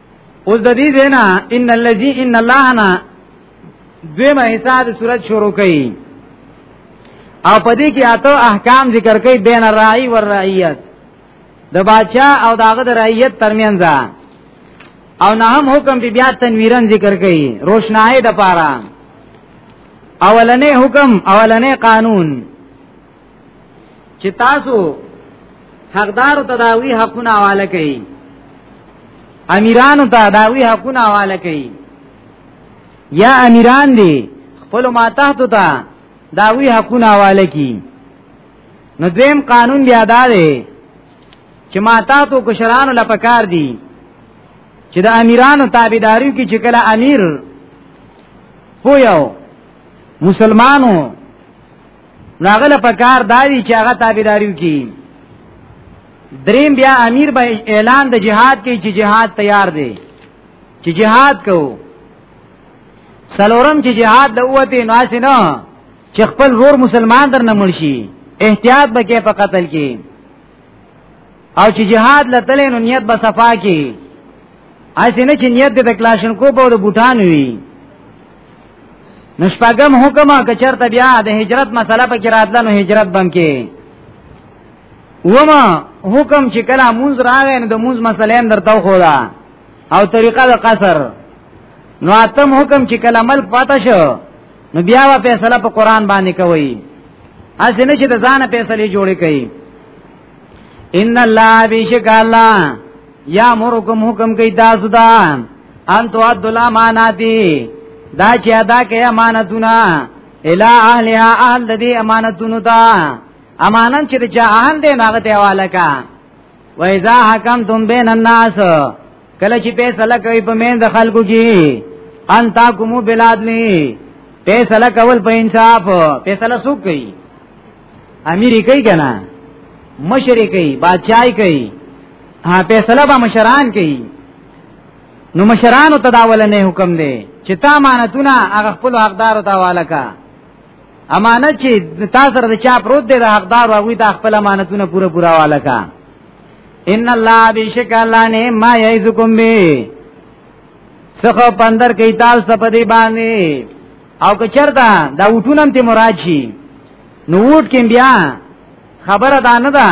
اوس د دې دینا ان الذي ان الله انا دویمه حصہ د صورت شروع کړي او په دې کې اته احکام ذکر کړي بین الرعی والرعیت د باچا او داغه د رعیت ترمنځ او نه هم حکم په بیا تنویرن ذکر کړي روشنايي د پاره اولنې حکم اولنې قانون چې تاسو حقدار ته داوی حقونه حواله کړئ امیرانو ته داوی حقونه حواله کړئ یا امیران دي خپل ما تحت ته داوی حقونه حواله کړئ نو دویم قانون بیا دا دی چې ما تحت کشرانو لپکار دي چې د امیرانو تابعداري کې چې کله امیر پویاو مسلمانو ناغله په کار داوی چې هغه تابعداریو کی دریم بیا امیر به اعلان د جهاد کوي چې جهاد تیار دی چې جهاد کو سلورم چې جهاد د اوته ناس نه چې خپل رور مسلمان در نه مرشي احتیاط به کې په قتل کې او چې جهاد لتل نو نیت به صفا کی اسی نه چې نیت د کلاشن کو په بوټان وی نشپاګم حکم کچرته بیا د هجرت مسله په کې راتله نو هجرت بم کې وما حکم چې کله مونږ راغې نو د مونږ مسله هم درته خو دا او طریقه د قصر نو اتم حکم چې کله مل پاتې شو نو بیا وا فیصله په قران باندې کوي اسنه چې د ځان فیصله جوړې کوي ان الله بیشک الله یا مرکم حکم کوي تاسو ته ان تو عد الاماناتی دا چې ادا کې امانتونه الا اهلها اهل دې امانتونو ته امانت چې چا اهل دې ناغه ته حواله کا و اذا حکمتم بین الناس کله چې فیصله کوي په مین د خلکو کې ان تا کومو بلاد نه فیصله کول په انصاف فیصله سو کوي امیر کوي کنه مشر کوي بادشاہي کوي ها فیصله به مشران کوي نو مشرانو تداول نه حکم دی چې تا امانتونه هغه خپل حقدارو ته حواله کا امانت چې تا سره د چا پروت دی د حقدار او غوي د خپل امانتونه پوره پوره حواله کا ان الله بیشک الله نه ما یعذکم به څخه پندر کې تاسو ته پدی باندې او که چرته دا وټونم ته مراد شي نو وټ کې بیا خبره دا نه ده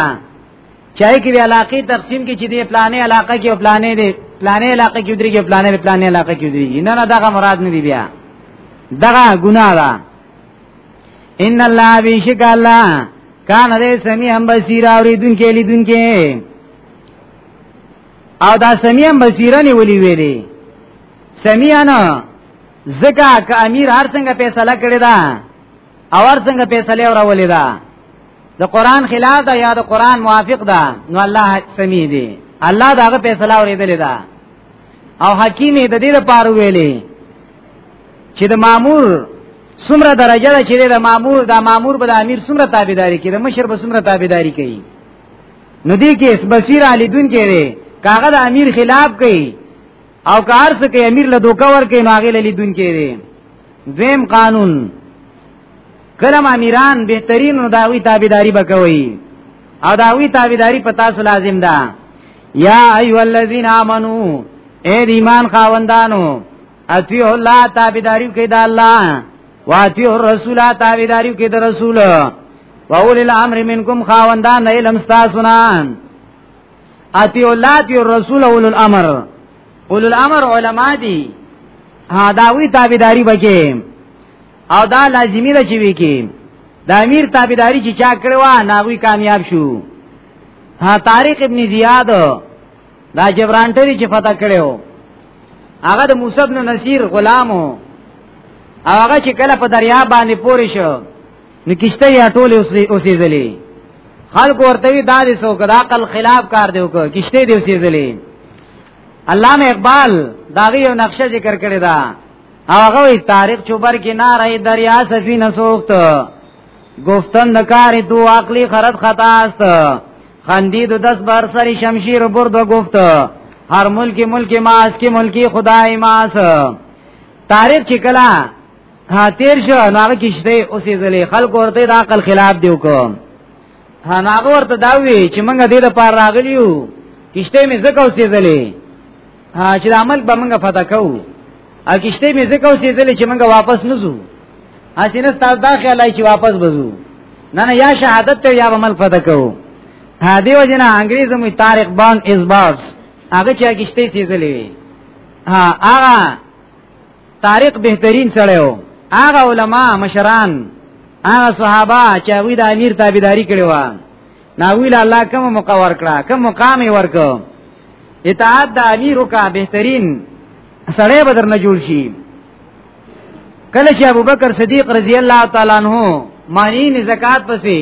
چای کې علاقې تقسیم کې چې دی پلانې علاقه کې پلانې دی پلانې علاقه کې درې کې پلانې پلانې علاقه کې درې نه نه دا مراد نه دی بیا دغه ګناه ده ان الله بیشک الله کان دې سمیع بصیر اوریدون کې لیدون کې او دا سمیع بصیرنی ولي ویلي سمیع نه زکه ک امیر هر څنګه فیصله کړی دا او هر څنګه فیصله اورولې دا د قران خلاف دا یا د قران موافق دا نو الله سمیع دی الله داغه فیصله اوریدلې دا او حکیم د دې لپاره ویلي چې د مامور څومره درجه ده چې د مامور د مامور بل امیر څومره تابعداري کوي د مشر به څومره تابعداري کوي نو دې کې اس بصیر علی دون کې دی کاغه د امیر خلاف کوي او کار څه کوي امیر له دوکا ور کوي نو هغه للی دون کې دی دویم قانون کلم امیران بهترین نو داوی تابعداري بکوي او داوی تابعداري پتا سو لازم ده یا ایو الذین آمنو اے ایمان خاوندانو اطیع الله تابعداري کوي د الله واطیع الرسول تابعداري کوي د رسول واول الامر منکم خاوندان علم استاسنا اطیع الله اطیع الرسول اول الامر اول الامر علما دي ها داوی تابعداري بکې او دا لازمی ده چې وی کې د امیر تابعداري چې چا کړو ناوی کامیاب شو ها طارق ابن زیاد دا جبرانټری چې فتح کړو هغه د موسی بن نصیر غلامو هغه چې کله په دریا باندې پورې شو نو کشته یا ټول اوسې ځلې خلق ورته وی دا دې سو کدا عقل خلاف کار دیو کو کشته دې اوسې ځلې علامه اقبال داغه یو نقشه ذکر کړی دا هغه وی تاریخ چوبر کې نارې دریا سفینه سوخت گفتن نکاری تو عقلی خرد خطا است خندید و دست بر سر شمشیر برد و گفت هر ملک ملک ماس کی ملکی خدای ماس تاریخ چې کلا ها تیر شو نو هغه کشته اوسې ځلې خلک ورته د عقل خلاف دی وکم ها نو هغه ورته دا وی چې موږ دې د پار راغلیو کشته مې زکه اوسې ځلې ها چې د عمل به موږ فتح کوو او کشته مې زکه اوسې دلې چې موږ واپس نزو حسینه ستاسو دا خیال چې واپس بزو نه نه یا شهادت ته یا عمل فتح کوو ها دی وجنه انګريز مو تاریخ بان از بابس هغه چې کشته سي زلې ها هغه تاریخ بهترین سره و هغه علما مشران هغه صحابه چې وی د امیر تابعداري کړو ناویل الله کوم موقع ورکړه کوم مقام یې ورکو اطاعت د امیر کا بهترین سړی بدر نه جوړ شي کله چې ابوبکر صدیق رضی الله تعالی عنہ مانین زکات پسې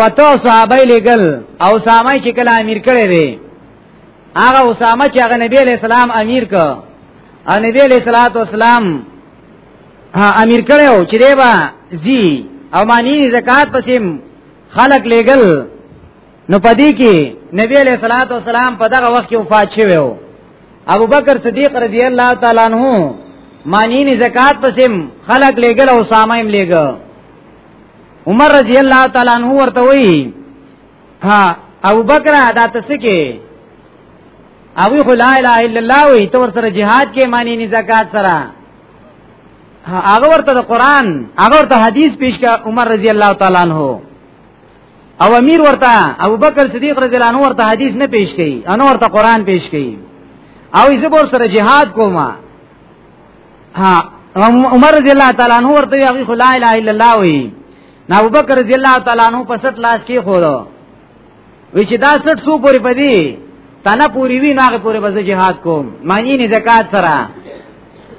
وته صحابه لګل او سامای چې کله امیر کړي دي هغه اسامه چې هغه نبی علیہ السلام امیر ک او نبی علیہ الصلوۃ والسلام امیر کړو چې دی با زی او مانی زکات پسیم خلق لګل نو پدې کې نبی علیہ الصلوۃ والسلام په دغه وخت کې وفات شوی وو ابو بکر صدیق رضی الله تعالی عنہ مانین زکات پسیم خلق لګل او سامایم لګ عمر رضی الله تعالی عنہ ورته وی ها ابو بکر دا تسکه او خو لا اله الا الله وی تور سره jihad کې مانین زکات سره هغه ورته د قران هغه ورته حدیث پیش کا عمر رضی الله تعالی عنہ او امیر ورته ابو بکر صدیق رضی الله عنه ورته حدیث نه پیش کړي انو ورته قران پیش کړي او یې زبر سره jihad کوما ها عمر رضی الله تعالی عنہ ورته یو خلا الا الا الله وی نو ابو بکر رضی الله تعالی عنہ په سټ لاس کې خورو وی چې دا سټ سو پوری پدی تنه پوری وی ناغه پوری بز جهاد کوم معنی نه زکات سره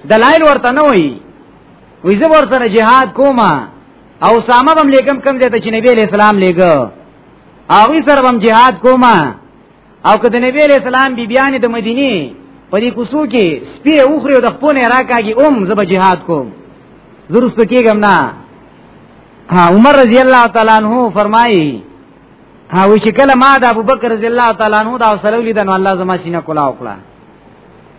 دلایل ورته نه وی وی زه ور سره جهاد کوم او سامه بم لیکم کم دې ته چې نبی اسلام لګو او وی سره بم جهاد کوم او کده نبی اسلام بی بیان د مدینه په دې کوسو کې سپی اوخره د خپل راکاږي اوم زب جهاد کوم زرست کېږم نه ها عمر رضی الله تعالی عنہ فرمایي ها وی چې کله ما د ابوبکر رضی الله تعالی عنہ دا سره لیدنو الله زما سینه کولا وکړه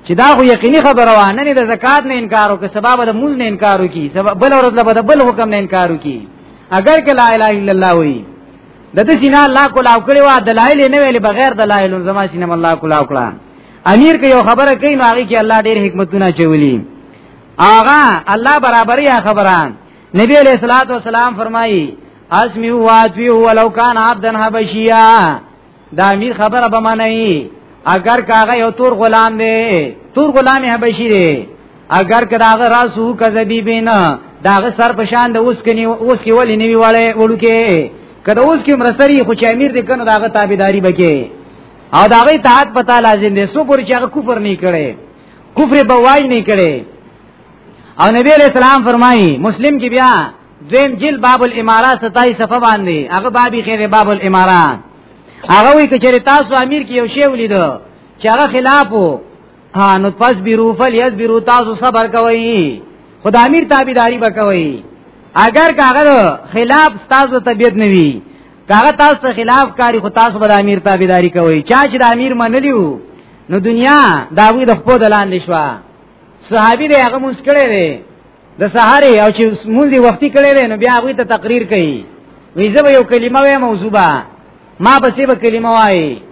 چې دا خو یقیني خبره و نه د زکات نه انکار وکړي سبب د مول نه انکار وکړي سبب بل ورځ له بل حکم نه انکار وکړي اگر که لا اله الا الله وي د دې سینا الله کو لاو کړي وا دلایل نه ویل بغیر دلایل زما سینا الله کو لاو کړه امیر که یو خبره کوي نو هغه کې الله ډېر حکمتونه چولي آغا الله برابریا خبره نبی علیہ الصلوۃ والسلام فرمایي اسمی هو اتوی هو لو کان عبدا حبشیا دا امیر خبره به منئی اگر کاغه یو تور غلام دی تور غلام حبشی دی اگر کداغه راسو کذبی بینا داغه سر پشان د اوس کني اوس کې ولې نیوی والے وړو کې کله اوس کې مرسری خو چې امیر دې کنه داغه تابعداري بکې او داغه اطاعت پتا لازم دي سو پوری چې هغه کفر نه کړي کفر بوای نه کړي او نبی علیہ السلام فرمایي مسلم کې بیا دویم جل باب الامارات 27 صفه باندې هغه بابي خیر باب الامارات هغه وی کچری تاسو امیر کې یو شی ولید چې هغه خلاف وو ها نو پس بیرو فل یز بیرو تاسو صبر کوی خدا امیر تابعداري وکوي اگر کاغه خلاف تاسو طبيعت نوي کاغه تاسو خلاف کاری خو تاسو به امیر تابعداري کوي چا چې د امیر منلیو نو دنیا داوی د خپل دلان نشوا صحابي دی هغه مونږ کړی دی د سهار او چې مونږ وختي کړی دی نو بیا هغه ته تقریر کوي وی زه یو کلمه وې موضوعه ما پسې به کلمه وایي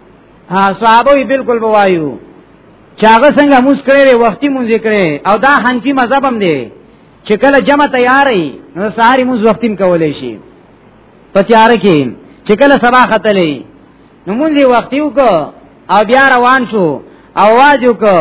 ها صحابه یې بالکل بوایو چاغه څنګه مونږ کړی دی وختي مونږ کړی او دا حنفي مذهب هم دی چې کله جمع تیارې نو سهار مونږ وختي کولای شي په تیار کې چې کله سبا ختلې نو مونږ وختي وکړو او بیا روان شو اواز وکړو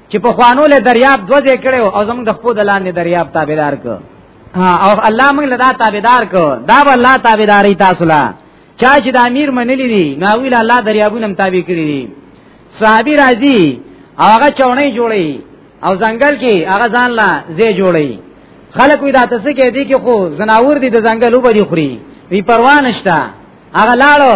چې په خوانو له دریاب دوځې کړو او زموږ د خپل لاندې دریاب تابعدار کو او الله موږ له دا تابعدار کو دا به الله تابعداري تاسو لا چا چې د امیر منلې دي نو ویل الله دریابونه هم تابع کړی دي صحابي راځي هغه چونې جوړي او ځنګل کې هغه ځان لا زی جوړي خلک وی دا تاسو کې دي کې خو زناور دي د ځنګل وبري خوري وی پروا نشتا هغه لاړو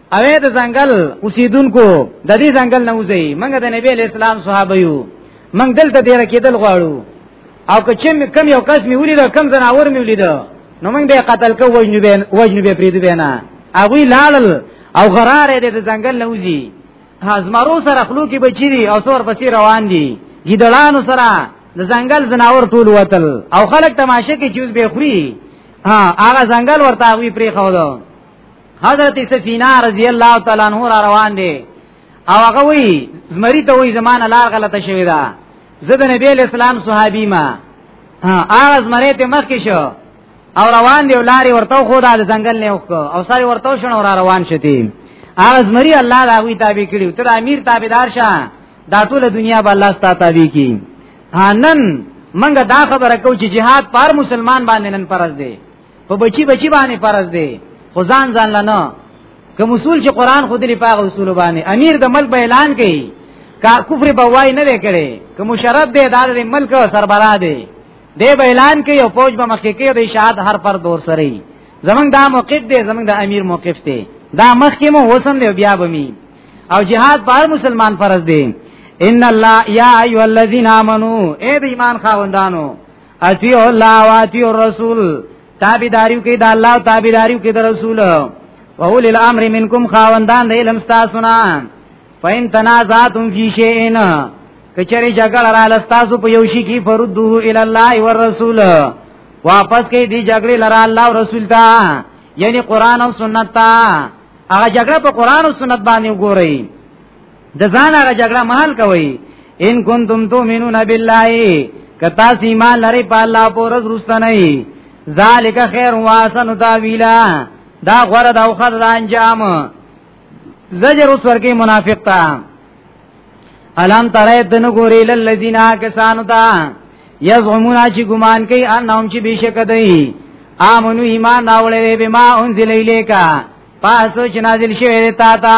اوې د ځنګل اوسیدونکو د دې ځنګل نه وځي منګه د نبی علی اسلام صحابه یو منګ دلته ډیر کېدل غواړو او که چې کم یو کس می ولید کم زناور می ولید نو موږ به قتل کو وجنو به وجنو به پریدو به نه هغه لالل او غرار دې د ځنګل نه وځي هزمرو سره خلو کې بچی دي او سور پسې روان دي ګیدړانو سره د ځنګل زناور ټول وتل او خلک تماشه کې جوز به خوري ها هغه ځنګل ورته وی پری خو حضرت سفینہ رضی الله تعالی عنہ را روان دي او هغه وی زمری ته وی زمانه لار غلطه شوی دا زه د نبی اسلام صحابي ما هغه زمری ته مخ کې شو او روان دی لاري ورته خو دا ځنګل نه وخت او ساري ورته شنو را روان شتي هغه زمری الله دا وی تابع کړي تر امیر تابعدار شه دا ټول دنیا به الله ستاسو تابع کی نن منګه دا خبره کو چې jihad پر مسلمان باندې نن فرض دی په بچی بچی باندې فرض دی خو ځان ځان لنه کوم اصول چې قران خو دلی پاغه اصول باندې امیر د ملک اعلان کړي کا کفر بوای نه وکړي که مشرف دی دا د ملک سربرا دی دی به اعلان کوي او فوج به مخکې کوي د شهادت هر پر دور سره وي زمنګ دا موقف دی زمنګ د امیر موقف دی دا مخکې مو حسن دی بیا به می او جهاد پر مسلمان فرض دی ان الله یا ایو الذین آمنو اے د ایمان خاوندانو اتی الله واتی الرسول تابعداریو کې د الله تابعداریو کې د رسول او اول الامر منکم خاوندان د علم تاسو نه فین تنازعتم فی شیئن کچری جګړه را لستاسو په یو شي کې فردو ال الله و رسول واپس کې دی جګړه لرا الله او رسول ته یعنی قران او سنت ته هغه جګړه په قران او سنت باندې وګورئ د ځان هغه جګړه محل کوي ان کنتم تؤمنون بالله کتا سیما لری په الله پورز رستنه ذالک خیر واسن تاویلا دا غره دا وخت دا انجام زجر اوس ورکی منافق تا الان ترای دنو ګوری للذین کسانو تا یزعمون چې ګمان کوي انهم چې بشک دی امنو ایمان راولې به ما انزل الیکا پاسو چې نازل شوی دی تا ته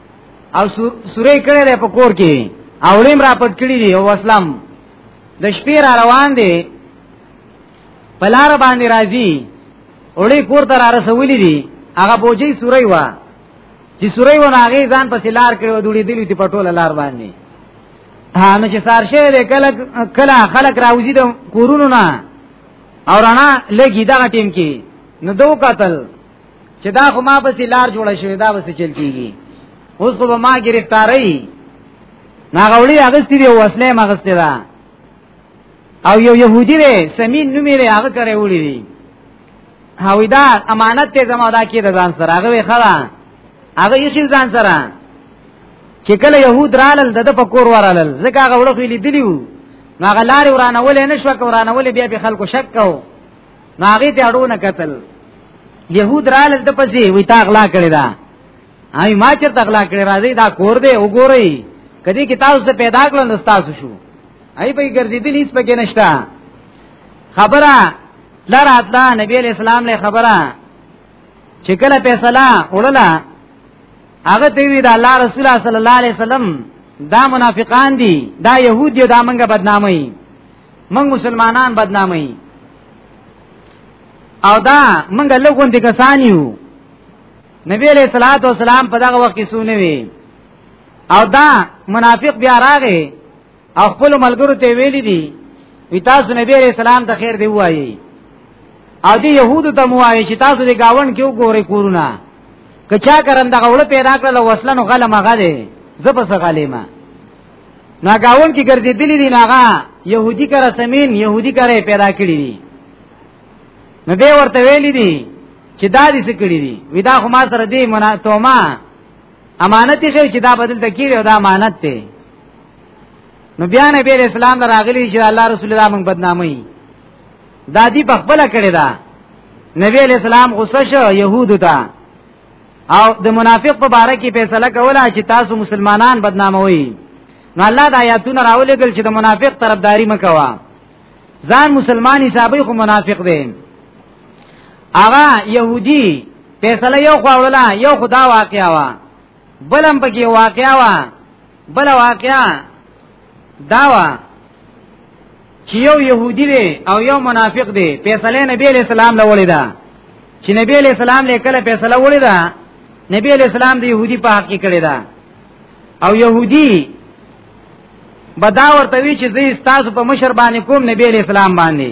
او سورې کړي له پکور کې اولیم را پټ کړی دی او اسلام د شپې را روان دی پلار باندې راځي اولې پور تر رسولې دي هغه بوجي سورې وا چې سورې و هغه ځان پسې لار کړو دوړي دلی تی پټول لار باندې هانو چې سار شه دې کله کله خلک راوځي د کورونو نه او رانا لګي دا ټیم کې نو دو قتل چې دا خو ما پسې لار جوړه شوې دا پسې چل کیږي اوس خو به ما گرفتاري ناغوړي اغستې دی وسله ما اغستې ده او یو يهودي دی سمین نومې لري هغه کرے وړي دي او دا امانت ته زما دا کې د ځان سره هغه وی خلا هغه یې ځان سره چې کله يهود رالل د په کور ورالل ځکه هغه وړو لیدلی وو نو هغه لارې ورانولې نشو کورانولې بیا به خلکو شک کوو ناغي ته اړونه قتل يهود رال د پسې وی تا اغلا کړی دا هاي ما چر تغلا کړی راځي دا کور دی وګورئ کدی کې تاسو ته پیدا کړل نو تاسو شو هاي په ګرځیدل هیڅ پکې نشتا خبره لار اتلا نبی اسلام له خبره چې کله فیصله وړله هغه ته وی دا الله رسول الله صلی الله علیه وسلم دا منافقان دي دا يهود دي دا منګه بدنامي موږ مسلمانان بدنامي او دا موږ لګون دي کسان یو نبی علیہ الصلوۃ والسلام په دغه وخت کې سونه وی او دا منافق بیا راغی او خپل ملګرو ته ویلی دي وی تاسو نبی علیہ السلام ته خیر دی وایي او دی يهودو ته موایي چې تاسو دی گاون کې وګورئ کورونه کچا کرن دغه وړ پیدا کړل وسلنو غلمه غده زپس غلیمه ناګاون کې ګرځېدلې دي ناغه يهودي کرا سمين يهودي کرا پیدا کړی دي نو به ورته ویلي دي چې دا دې څه کړی دي ودا خو ما سره دې منا توما امانت یې چې دا بدل تکیر او دا امانت ته نو بیا نبی اسلام راغلی چې الله رسول الله موږ بدنامي دا دی په خپل کړی دا نبی علیہ السلام غصه شو يهودو ته او د منافق په باره کې فیصله کوله چې تاسو مسلمانان بدناموي نو الله د آیاتونو راولېګل چې د منافق طرفداري مکوا ځان مسلمان حسابي خو منافق دی هغه يهودي فیصله یو خواړه یو خدا واقعا وا بلم پکې واقعا وا بل واقعا داوا چې یو يهودي دی او یو منافق دی فیصله نبی علیہ السلام لولې ده چې نبی علیہ السلام له کله فیصله ولې ده نبی علیہ السلام د يهودي په حق کې کړی ده او يهودي بدا ورته وی چې زه تاسو په مشر باندې کوم نبی علیہ السلام باندې